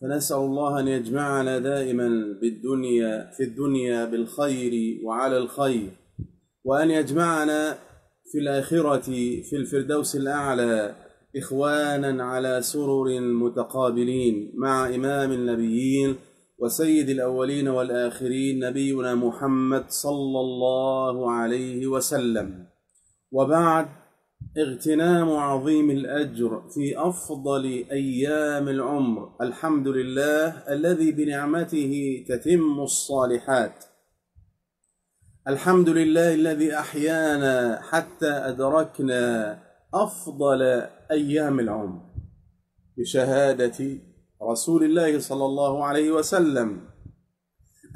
فنسأل الله أن يجمعنا دائما بالدنيا في الدنيا بالخير وعلى الخير وأن يجمعنا في الآخرة في الفردوس الأعلى إخوانا على سرر متقابلين مع إمام النبيين وسيد الأولين والآخرين نبينا محمد صلى الله عليه وسلم. وبعد اغتنام عظيم الأجر في أفضل أيام العمر. الحمد لله الذي بنعمته تتم الصالحات. الحمد لله الذي أحيانا حتى أدركنا أفضل أيام العمر. بشهادة رسول الله صلى الله عليه وسلم.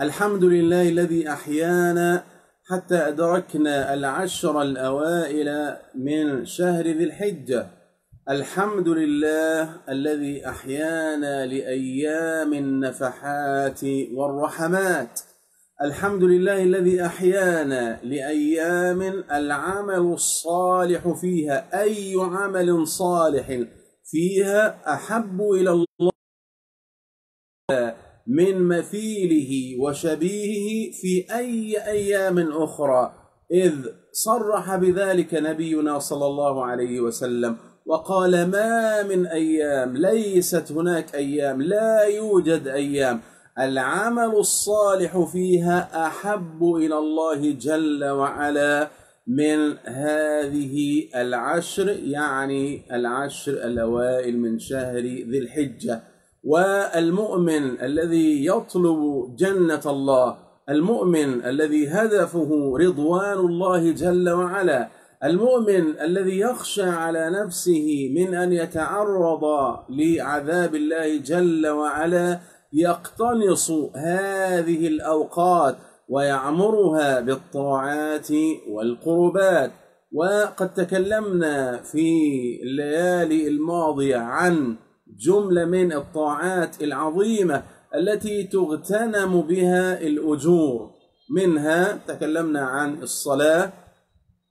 الحمد لله الذي أحيانا حتى أدركنا العشر الأوائل من شهر ذي الحجة. الحمد لله الذي أحيانا لأيام النفحات والرحمات. الحمد لله الذي أحيانا لأيام العمل الصالح فيها. أي عمل صالح فيها أحب إلى الله. من مثيله وشبيهه في أي أيام أخرى إذ صرح بذلك نبينا صلى الله عليه وسلم وقال ما من أيام ليست هناك أيام لا يوجد أيام العمل الصالح فيها أحب إلى الله جل وعلا من هذه العشر يعني العشر الأوائل من شهر ذي الحجة. والمؤمن الذي يطلب جنة الله المؤمن الذي هدفه رضوان الله جل وعلا المؤمن الذي يخشى على نفسه من أن يتعرض لعذاب الله جل وعلا يقتنص هذه الأوقات ويعمرها بالطاعات والقربات. وقد تكلمنا في الليالي الماضية عن جملة من الطاعات العظيمة التي تغتنم بها الأجور. منها تكلمنا عن الصلاة.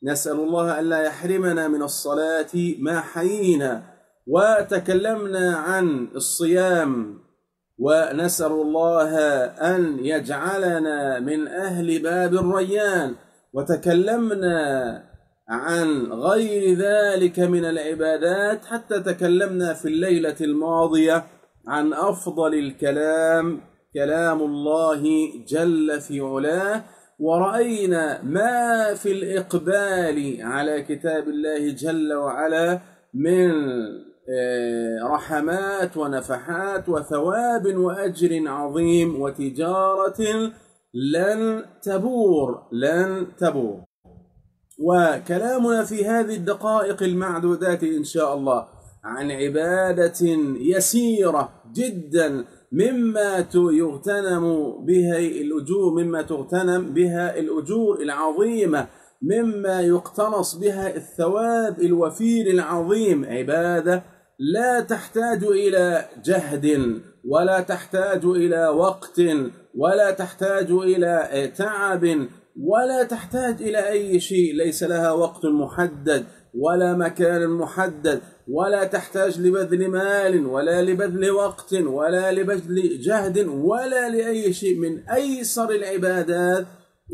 نسأل الله ألا يحرمنا من الصلاة ما حيينا. وتكلمنا عن الصيام. ونسأل الله أن يجعلنا من أهل باب الريان. وتكلمنا عن غير ذلك من العبادات حتى تكلمنا في الليلة الماضية عن أفضل الكلام كلام الله جل في علاه ورأينا ما في الإقبال على كتاب الله جل وعلا من رحمات ونفحات وثواب وأجر عظيم وتجارة لن تبور لن تبور. وكلامنا في هذه الدقائق المعدودات إن شاء الله عن عبادة يسيرة جدا مما يغتنم بها الأجور مما تغتنم بها الأجور العظيمة مما يقتنص بها الثواب الوفير العظيم. عبادة لا تحتاج إلى جهد ولا تحتاج إلى وقت ولا تحتاج إلى تعب ولا تحتاج إلى أي شيء ليس لها وقت محدد ولا مكان محدد ولا تحتاج لبذل مال ولا لبذل وقت ولا لبذل جهد ولا لأي شيء من أيسر العبادات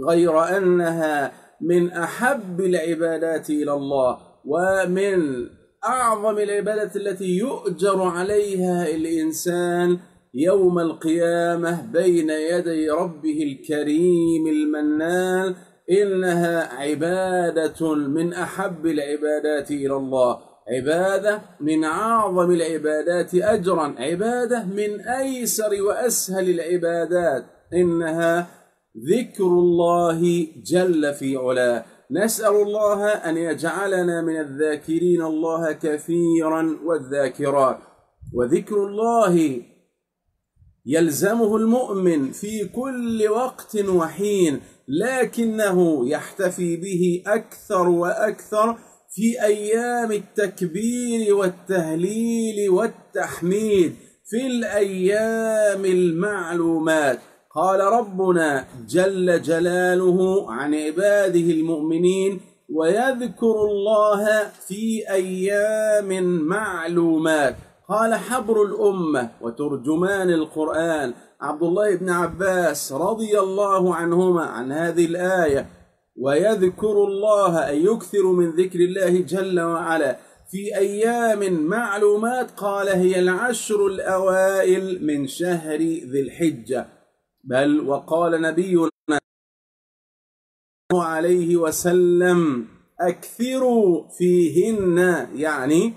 غير أنها من أحب العبادات إلى الله ومن أعظم العبادات التي يؤجر عليها الإنسان يوم القيامة بين يدي ربه الكريم المنان إنها عبادة من أحب العبادات إلى الله. عبادة من أعظم العبادات أجرا. عبادة من أيسر وأسهل العبادات. إنها ذكر الله جل في علاه. نسأل الله أن يجعلنا من الذاكرين الله كثيرا والذاكرات. وذكر الله يلزمه المؤمن في كل وقت وحين لكنه يحتفي به أكثر وأكثر في أيام التكبير والتهليل والتحميد في الأيام المعلومات. قال ربنا جل جلاله عن عباده المؤمنين ويذكر الله في أيام معلومات. قال حبر الأمة وترجمان القرآن. عبد الله بن عباس رضي الله عنهما عن هذه الآية ويذكر الله أي يكثر من ذكر الله جل وعلا في أيام معلومات قال هي العشر الأوائل من شهر ذي الحجة. بل وقال نبينا عليه وسلم أكثروا فيهن يعني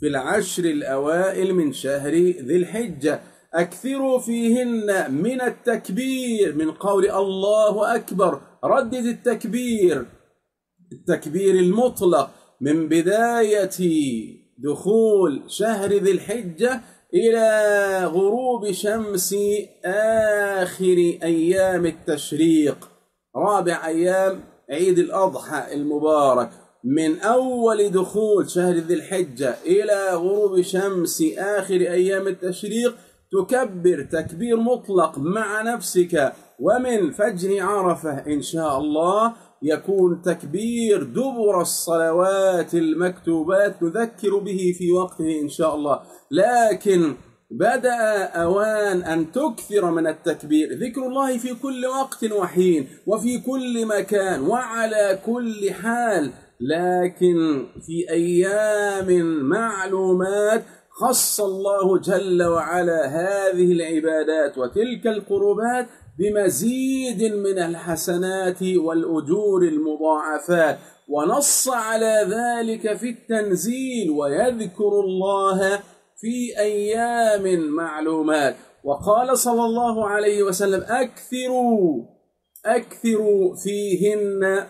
في العشر الأوائل من شهر ذي الحجة. أكثروا فيهن من التكبير من قول الله أكبر. ردد التكبير التكبير المطلق. من بداية دخول شهر ذي الحجة إلى غروب شمس آخر أيام التشريق. رابع أيام عيد الأضحى المبارك. من أول دخول شهر ذي الحجة إلى غروب شمس آخر أيام التشريق تكبر تكبير مطلق مع نفسك. ومن فجر عرفة إن شاء الله يكون تكبير دبر الصلوات المكتوبات نذكر به في وقته إن شاء الله. لكن بدأ أوان أن تكثر من التكبير. ذكر الله في كل وقت وحين وفي كل مكان وعلى كل حال. لكن في أيام معلومات خص الله جل وعلا هذه العبادات وتلك القربات بمزيد من الحسنات والأجور المضاعفات. ونص على ذلك في التنزيل ويذكر الله في أيام معلومات. وقال صلى الله عليه وسلم أكثروا أكثروا فيهن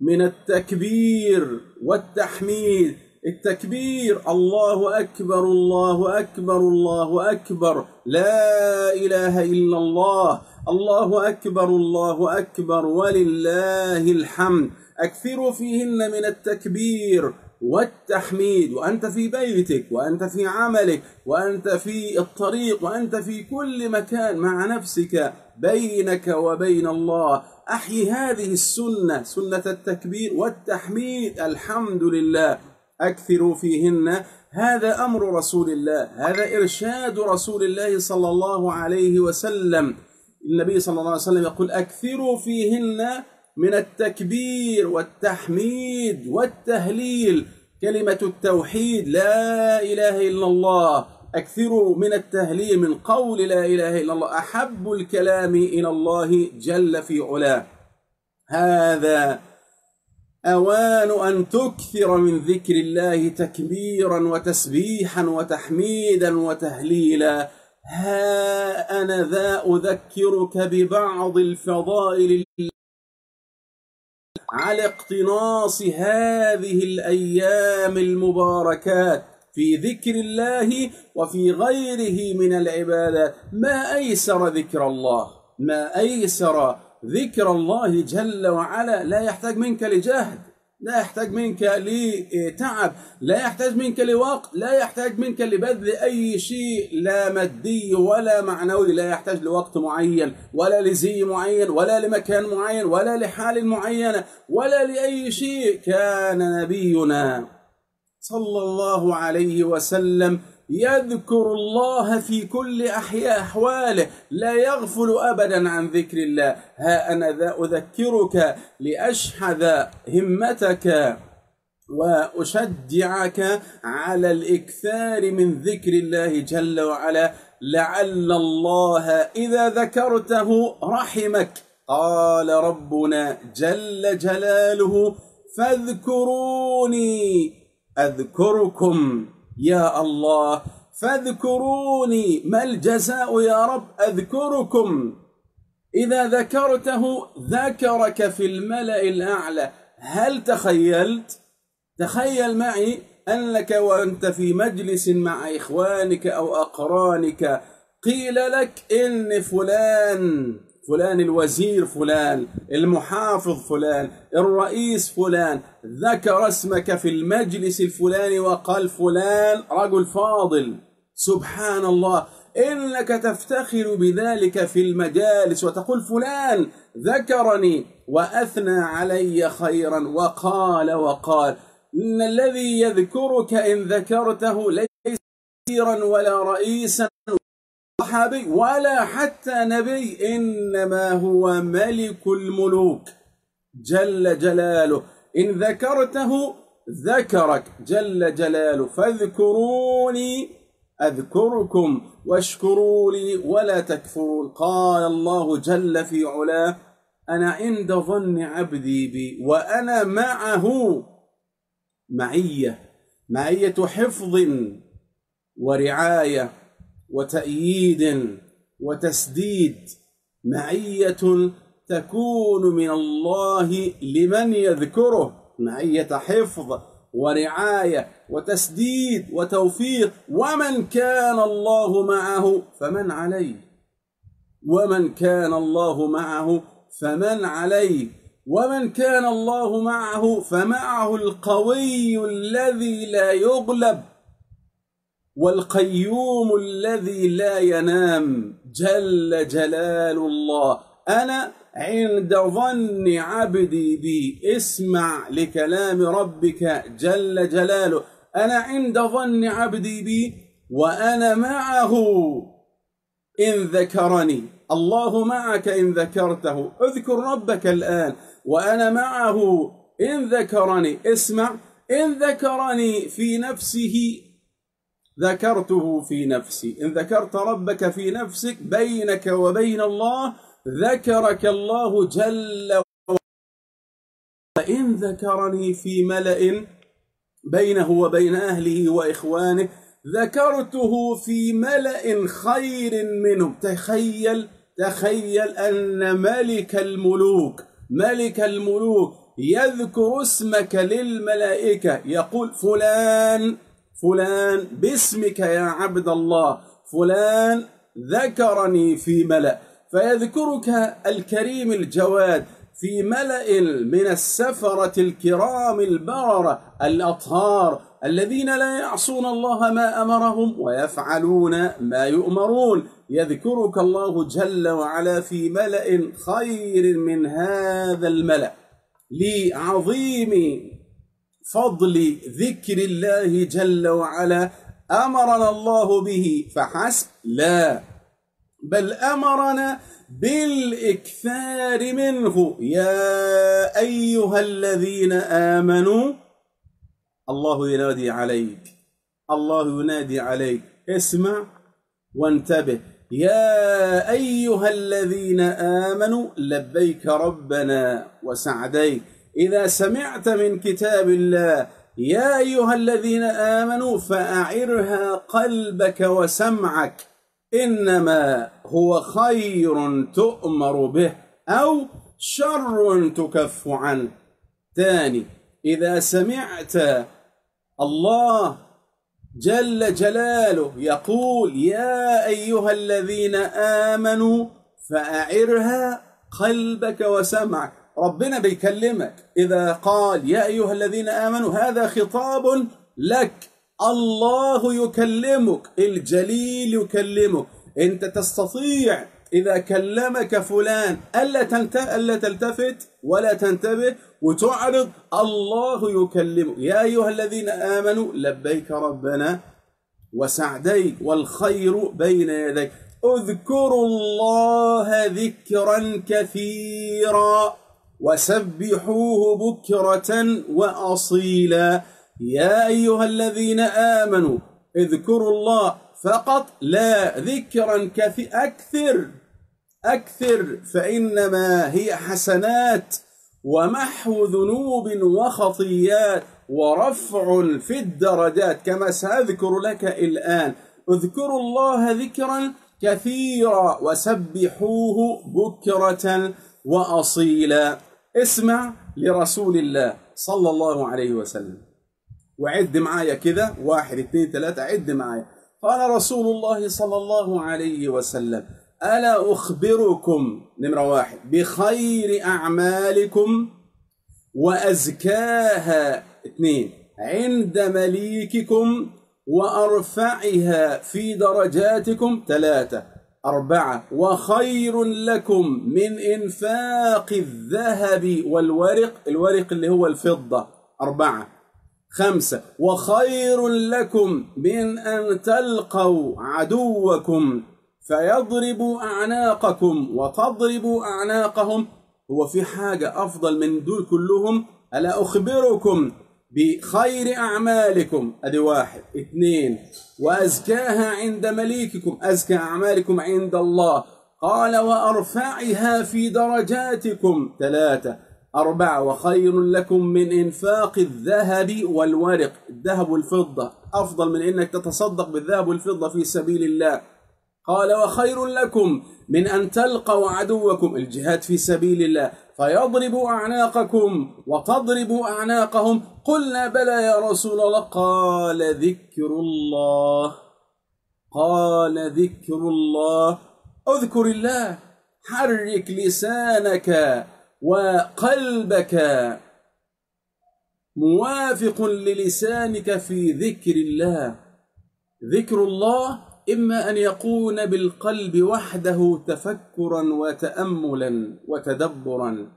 من التكبير والتحميد. التكبير الله أكبر الله أكبر الله أكبر. لا إله إلا الله. الله أكبر الله أكبر. ولله الحمد. أكثروا فيهن من التكبير والتحميد. وأنت في بيتك وأنت في عملك وأنت في الطريق وأنت في كل مكان مع نفسك بينك وبين الله. أحيي هذه السنة سنة التكبير والتحميد. الحمد لله. أكثروا فيهن. هذا أمر رسول الله. هذا إرشاد رسول الله صلى الله عليه وسلم. النبي صلى الله عليه وسلم يقول أكثروا فيهن من التكبير والتحميد والتهليل. كلمة التوحيد لا إله إلا الله. أكثروا من التهليل من قول لا إله إلا الله. أحب الكلام إلى الله جل في علاه. هذا أوان أن تكثر من ذكر الله تكبيرا وتسبيحا وتحميدا وتهليلا. ها أنا ذا أذكرك ببعض الفضائل على اقتناص هذه الأيام المباركات. في ذكر الله وفي غيره من العبادات ما أيسر ذكر الله؟ ما أيسر ذكر الله جل وعلا؟ لا يحتاج منك لجهد لا يحتاج منك لتعب لا يحتاج منك لوقت لا يحتاج منك لبذل أي شيء لا مادي ولا معنوي لا يحتاج لوقت معين ولا لزي معين ولا لمكان معين ولا لحال معينة ولا لأي شيء. كان نبينا صلى الله عليه وسلم يذكر الله في كل أحياء أحواله لا يغفل أبدا عن ذكر الله. ها أنا ذا أذكرك لأشحذ همتك وأشجعك على الإكثار من ذكر الله جل وعلا. لعل الله إذا ذكرته رحمك. قال ربنا جل جلاله فاذكروني أذكركم يا الله. فاذكروني ما الجزاء يا رب؟ أذكركم. إذا ذكرته ذكرك في الملأ الأعلى. هل تخيلت؟ تخيل معي أنك وأنت في مجلس مع إخوانك أو أقرانك. قيل لك إن فلان. فلان الوزير فلان المحافظ فلان الرئيس فلان ذكر اسمك في المجلس الفلاني وقال فلان رجل فاضل. سبحان الله إنك تفتخر بذلك في المجالس وتقول فلان ذكرني وأثنى علي خيرا وقال وقال. إن الذي يذكرك إن ذكرته ليس وزيرا ولا رئيسا صحابي ولا حتى نبي إنما هو ملك الملوك. جل جلاله إن ذكرته ذكرك. جل جلاله فاذكروني أذكركم واشكروا لي ولا تكفرون. قال الله جل في علاه أنا عند ظن عبدي بي وأنا معه معية معية حفظ ورعاية. وتأييد وتسديد معية تكون من الله لمن يذكره معية حفظ ورعاية وتسديد وتوفيق. ومن كان الله معه فمن عليه. ومن كان الله معه فمن عليه. ومن كان الله معه فمعه القوي الذي لا يغلب. والقيوم الذي لا ينام جل جلال الله. أنا عند ظن عبدي بي اسمع لكلام ربك جل جلاله. أنا عند ظن عبدي بي وأنا معه. إن ذكرني الله معك إن ذكرته. اذكر ربك الآن وأنا معه. إن ذكرني اسمع. إن ذكرني في نفسه ذكرته في نفسي. إن ذكرت ربك في نفسك بينك وبين الله ذكرك الله جل وعلا. وإن ذكرني في ملأ بينه وبين أهله وإخوانه ذكرته في ملأ خير منهم تخيل تخيل أن ملك الملوك ملك الملوك يذكر اسمك للملائكة يقول فلان فلان باسمك يا عبد الله فلان ذكرني في ملأ. فيذكرك الكريم الجواد في ملأ من السفرة الكرام البررة الأطهار الذين لا يعصون الله ما أمرهم ويفعلون ما يؤمرون. يذكرك الله جل وعلا في ملأ خير من هذا الملأ. لعظيم فضل ذكر الله جل وعلا أمرنا الله به فحسب. لا. بل أمرنا بالإكثار منه. يا أيها الذين آمنوا الله ينادي عليك. الله ينادي عليك. اسمع وانتبه. يا أيها الذين آمنوا لبيك ربنا وسعديك. إذا سمعت من كتاب الله يا أيها الذين آمنوا فأعرها قلبك وسمعك إنما هو خير تؤمر به أو شر تكف عنه. ثاني إذا سمعت الله جل جلاله يقول يا أيها الذين آمنوا فأعرها قلبك وسمعك. ربنا بيكلمك إذا قال يا أيها الذين آمنوا هذا خطاب لك. الله يكلمك الجليل يكلمك. أنت تستطيع إذا كلمك فلان ألا ألا تلتفت ولا تنتبه وتعرض الله يكلمك. يا أيها الذين آمنوا لبيك ربنا وسعديك والخير بين يديك. اذكروا الله ذكرا كثيرا. وسبحوه بكرة وأصيلا. يا أيها الذين آمنوا اذكروا الله فقط لا ذكرا كثير أكثر أكثر فإنما هي حسنات ومحو ذنوب وخطيات ورفع في الدرجات كما سأذكر لك الآن. اذكروا الله ذكرا كثيرا وسبحوه بكرة وأصيلا. اسمع لرسول الله صلى الله عليه وسلم. وعد معايا كده واحد اثنين ثلاثة عد معايا. قال رسول الله صلى الله عليه وسلم ألا أخبركم نمرة واحد بخير أعمالكم وأزكاها. اثنين عند مليككم وأرفعها في درجاتكم. ثلاثة أربعة. وخير لكم من إنفاق الذهب والورق الورق اللي هو الفضة. أربعة. خمسة. وخير لكم من أن تلقوا عدوكم فيضربوا أعناقكم وتضربوا أعناقهم. هو في حاجة أفضل من دول كلهم؟ ألا أخبركم بخير أعمالكم. أدي واحد اثنين وأزكاها عند مليككم أزكى أعمالكم عند الله. قال وأرفعها في درجاتكم. ثلاثة. أربعة. وخير لكم من إنفاق الذهب والورق. الذهب والفضة أفضل من إنك تتصدق بالذهب والفضة في سبيل الله. قال وخير لكم من أن تلقوا عدوكم الجهاد في سبيل الله فيضربوا أعناقكم وتضربوا أعناقهم. قلنا بلى يا رسول الله. قال ذكر الله. قال ذكر الله. اذكر الله. حرك لسانك وقلبك. موافق للسانك في ذكر الله. ذكر الله إما أن يكون بالقلب وحده تفكرا وتأملا وتدبرا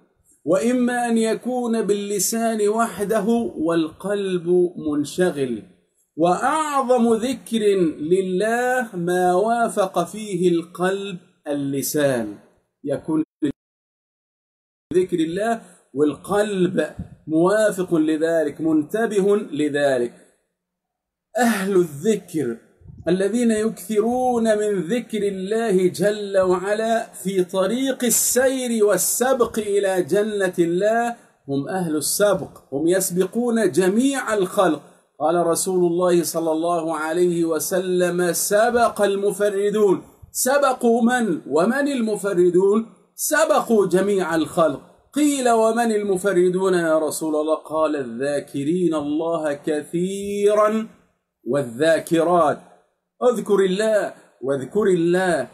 وإما أن يكون باللسان وحده والقلب منشغل. وأعظم ذكر لله ما وافق فيه القلب اللسان. يكون ذكر الله والقلب موافق لذلك منتبه لذلك. أهل الذكر الذين يكثرون من ذكر الله جل وعلا في طريق السير والسبق إلى جنة الله هم أهل السبق هم يسبقون جميع الخلق. قال رسول الله صلى الله عليه وسلم سبق المفردون. سبقوا من؟ ومن المفردون؟ سبقوا جميع الخلق. قيل ومن المفردون يا رسول الله؟ قال الذاكرين الله كثيرا والذاكرات. اذكر الله واذكر الله.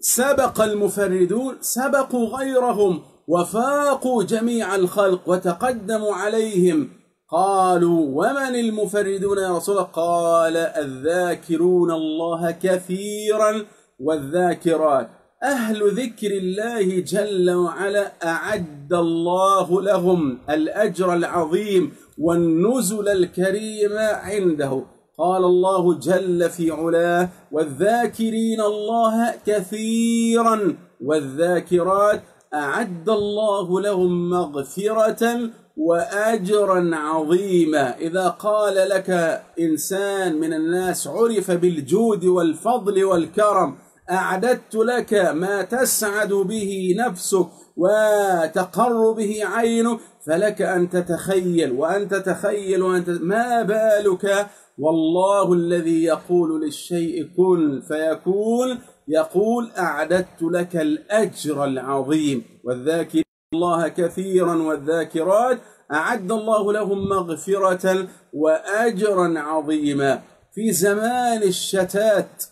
سبق المفردون سبقوا غيرهم وفاقوا جميع الخلق وتقدموا عليهم. قالوا ومن المفردون يا رسول الله؟ قال الذاكرون الله كثيرا والذاكرات. أهل ذكر الله جل وعلا أعد الله لهم الأجر العظيم والنزل الكريم عنده. قال الله جل في علاه والذاكرين الله كثيرا والذاكرات أعد الله لهم مغفرة وأجرا عظيما. إذا قال لك إنسان من الناس عرف بالجود والفضل والكرم أعددت لك ما تسعد به نفسك وتقر به عينك فلك أن تتخيل وأن تتخيل وأن ما بالك والله الذي يقول للشيء كن فيكون يقول أعددت لك الأجر العظيم. والذاكرين الله كثيرا والذاكرات أعد الله لهم مغفرة وأجرا عظيما. في زمان الشتات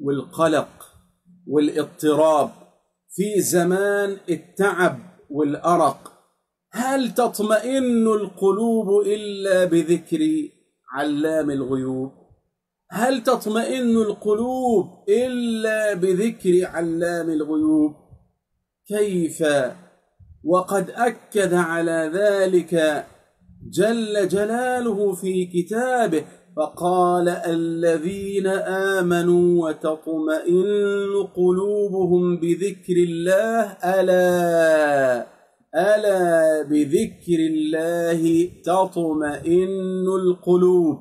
والقلق والاضطراب في زمان التعب والأرق هل تطمئن القلوب إلا بذكر علام الغيوب. هل تطمئن القلوب إلا بذكر علام الغيوب؟ كيف؟ وقد أكد على ذلك جل جلاله في كتابه فقال الذين آمنوا وتطمئن قلوبهم بذكر الله ألا ألا بذكر الله تطمئن القلوب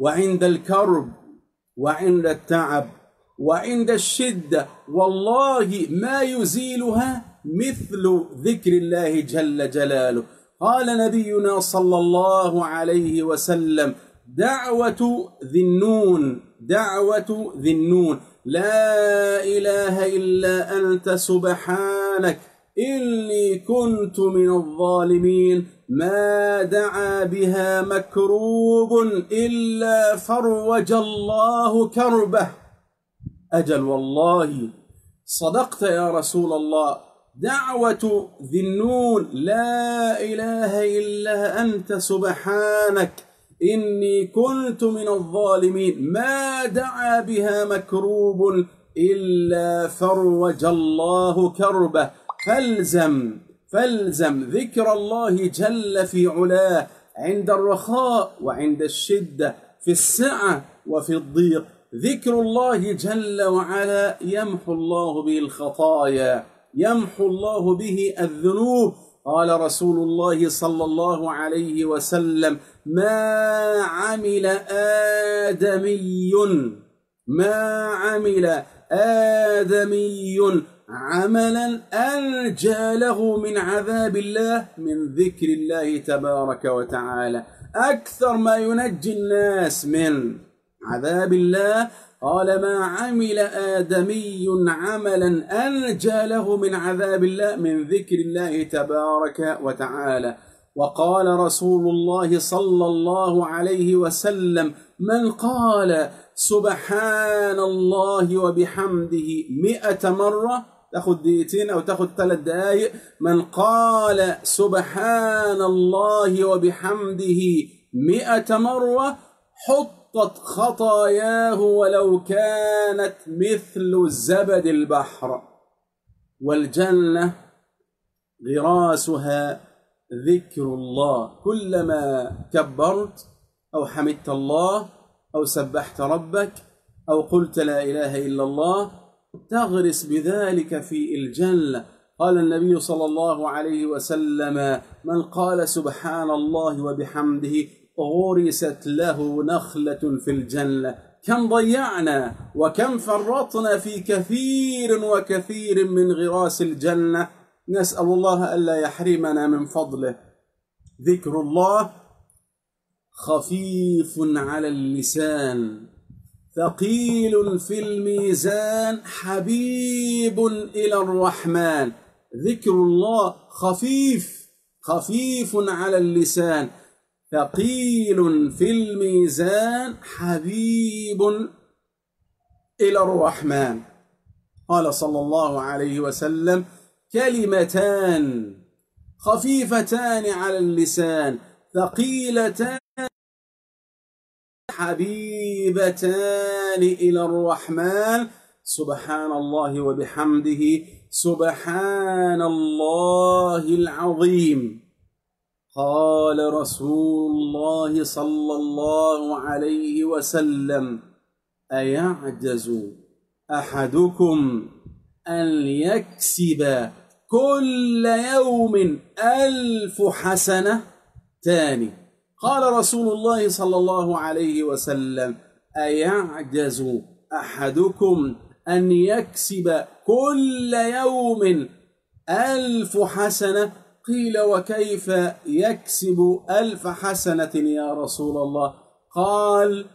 وعند الكرب وعند التعب وعند الشدة؟ والله ما يزيلها مثل ذكر الله جل جلاله. قال نبينا صلى الله عليه وسلم دعوة ذي النون دعوة ذي النون. لا إله إلا أنت سبحانك. إني كنت من الظالمين. ما دعا بها مكروب إلا فروج الله كربه. أجل والله صدقت يا رسول الله دعوة ذي النون لا إله إلا أنت سبحانك. إني كنت من الظالمين. ما دعا بها مكروب إلا فروج الله كربه. فالزم فالزم ذكر الله جل في علاه عند الرخاء وعند الشدة في السعة وفي الضيق. ذكر الله جل وعلا يمحو الله به الخطايا يمحو الله به الذنوب. قال رسول الله صلى الله عليه وسلم ما عمل آدمي ما عمل آدمي عملا أنجى له من عذاب الله من ذكر الله تبارك وتعالى. أكثر ما ينجي الناس من عذاب الله قال ما عمل آدمي عملا أنجى له من عذاب الله من ذكر الله تبارك وتعالى. وقال رسول الله صلى الله عليه وسلم من قال سبحان الله وبحمده مئة مرة تاخذ دقيقتين أو تاخذ ثلاث دقائق من قال سبحان الله وبحمده مئة مرة حطت خطاياه ولو كانت مثل زبد البحر. والجنة غراسها ذكر الله. كلما كبرت أو حمدت الله أو سبحت ربك أو قلت لا إله إلا الله تغرس بذلك في الجنة. قال النبي صلى الله عليه وسلم من قال سبحان الله وبحمده غرست له نخلة في الجنة. كم ضيعنا وكم فرطنا في كثير وكثير من غراس الجنة. نسأل الله ألا يحرمنا من فضله. ذكر الله خفيف على اللسان. ثقيل في الميزان حبيب إلى الرحمن. ذكر الله خفيف خفيف على اللسان. ثقيل في الميزان حبيب إلى الرحمن. قال صلى الله عليه وسلم كلمتان خفيفتان على اللسان ثقيلتان حبيبتان إلى الرحمن. سبحان الله وبحمده. سبحان الله العظيم. قال رسول الله صلى الله عليه وسلم أيعجز أحدكم أن يكسب كل يوم ألف حسنة؟ تاني. قال رسول الله صلى الله عليه وسلم أيعجز أحدكم أن يكسب كل يوم ألف حسنة؟ قيل وكيف يكسب ألف حسنة يا رسول الله؟ قال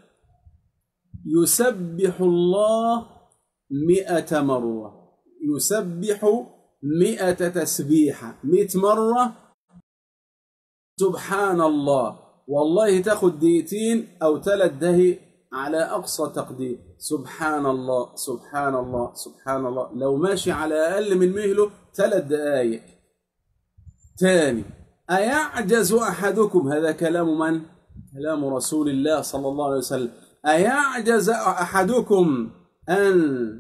يسبح الله مئة مرة. يسبح مئة تسبيحة. مئة مرة؟ سبحان الله. والله تاخد دقيقتين أو ثلاث دقايق على أقصى تقدير. سبحان الله سبحان الله سبحان الله. لو ماشي على أقل من مهله ثلاث دقايق. تاني أيعجز أحدكم؟ هذا كلام من؟ كلام رسول الله صلى الله عليه وسلم. أيعجز أحدكم أن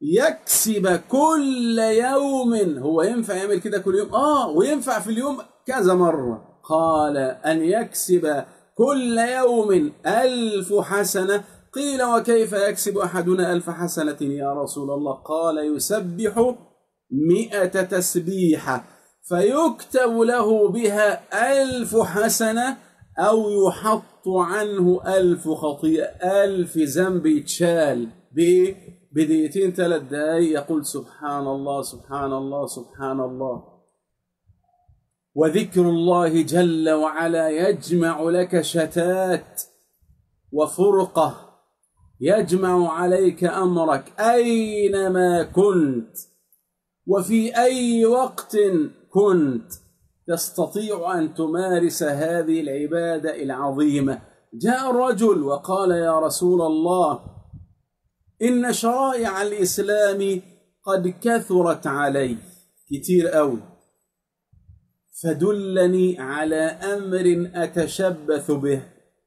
يكسب كل يوم؟ هو ينفع يعمل كده كل يوم؟ آه وينفع في اليوم كذا مرة. قال أن يكسب كل يوم ألف حسنة. قيل وكيف يكسب أحدنا ألف حسنة يا رسول الله؟ قال يسبح مئة تسبيحة فيكتب له بها ألف حسنة أو يحط عنه ألف خطيئة ألف ذنب يتشال بدقيقتين ثلاث دقايق. يقول سبحان الله سبحان الله سبحان الله. وذكر الله جل وعلا يجمع لك شتات وفرقة يجمع عليك أمرك أينما كنت وفي أي وقت كنت. تستطيع أن تمارس هذه العبادة العظيمة. جاء الرجل وقال يا رسول الله إن شرائع الإسلام قد كثرت علي. كتير أوي فدلني على أمر أتشبث به.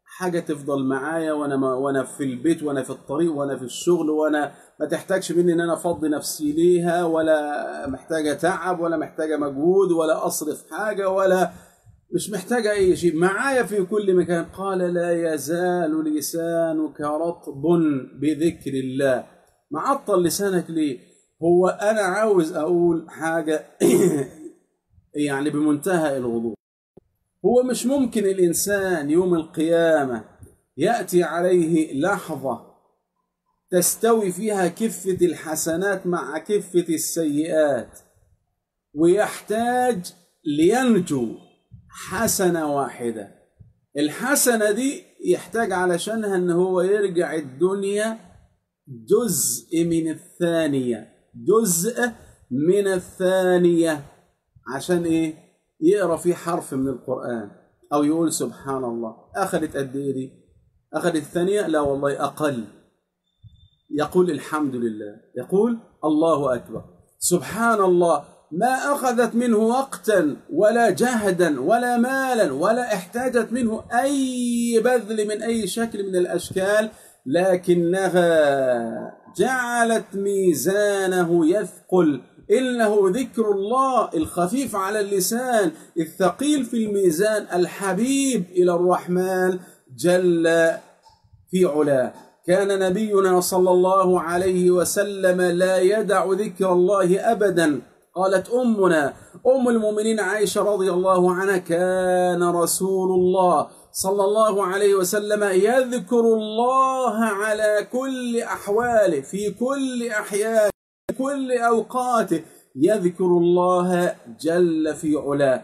حاجة تفضل معايا وأنا ما وأنا في البيت وأنا في الطريق وأنا في الشغل وأنا ما تحتاجش مني إن أنا أفضي نفسي ليها ولا محتاجة تعب ولا محتاجة مجهود ولا أصرف حاجة ولا مش محتاجة أي شيء. معايا في كل مكان. قال لا يزال لسانك رطب بذكر الله. معطل لسانك ليه؟ هو أنا عاوز أقول حاجة يعني بمنتهى الوضوح هو مش ممكن الإنسان يوم القيامة يأتي عليه لحظة تستوي فيها كفة الحسنات مع كفة السيئات ويحتاج لينجو حسنة واحدة. الحسنة دي يحتاج علشانها إن هو يرجع الدنيا جزء من الثانية جزء من الثانية. عشان إيه؟ يقرأ فيه حرف من القرآن أو يقول سبحان الله أخذت قد إيه دي؟ أخذت الثانية؟ لا والله أقل. يقول الحمد لله. يقول الله أكبر. سبحان الله ما أخذت منه وقتا ولا جهدا ولا مالا ولا احتاجت منه أي بذل من أي شكل من الأشكال لكنها جعلت ميزانه يثقل. إنه ذكر الله الخفيف على اللسان الثقيل في الميزان الحبيب إلى الرحمن جل في علاه. كان نبينا صلى الله عليه وسلم لا يدع ذكر الله أبدا. قالت أمنا أم المؤمنين عائشة رضي الله عنها كان رسول الله صلى الله عليه وسلم يذكر الله على كل أحواله في كل أحيانه. كل أوقاته يذكر الله جل في علاه.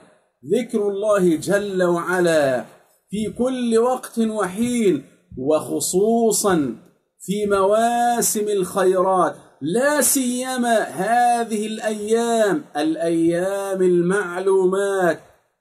ذكر الله جل وعلا في كل وقت وحين وخصوصا في مواسم الخيرات. لا سيما هذه الأيام الأيام المعلومات.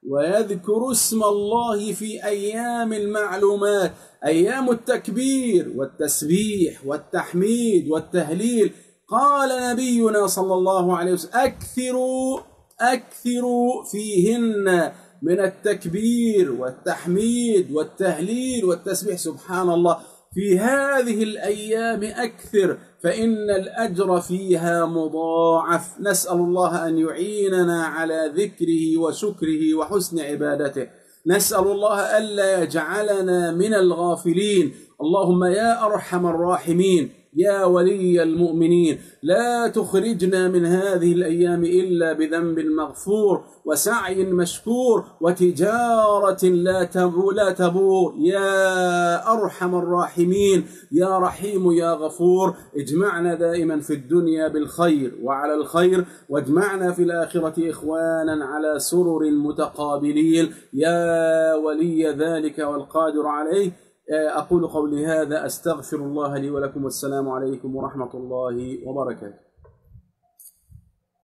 ويذكر اسم الله في أيام المعلومات. أيام التكبير والتسبيح والتحميد والتهليل. قال نبينا صلى الله عليه وسلم أكثروا أكثروا فيهن من التكبير والتحميد والتهليل والتسبيح. سبحان الله في هذه الأيام أكثر فإن الأجر فيها مضاعف. نسأل الله أن يعيننا على ذكره وشكره وحسن عبادته. نسأل الله ألا يجعلنا من الغافلين. اللهم يا أرحم الراحمين. يا ولي المؤمنين لا تخرجنا من هذه الأيام إلا بذنب مغفور وسعي مشكور وتجارة لا لا تبور. يا أرحم الراحمين يا رحيم يا غفور. اجمعنا دائما في الدنيا بالخير وعلى الخير واجمعنا في الآخرة إخوانا على سرر متقابلين. يا ولي ذلك والقادر عليه أقول قولي هذا أستغفر الله لي ولكم والسلام عليكم ورحمة الله وبركاته.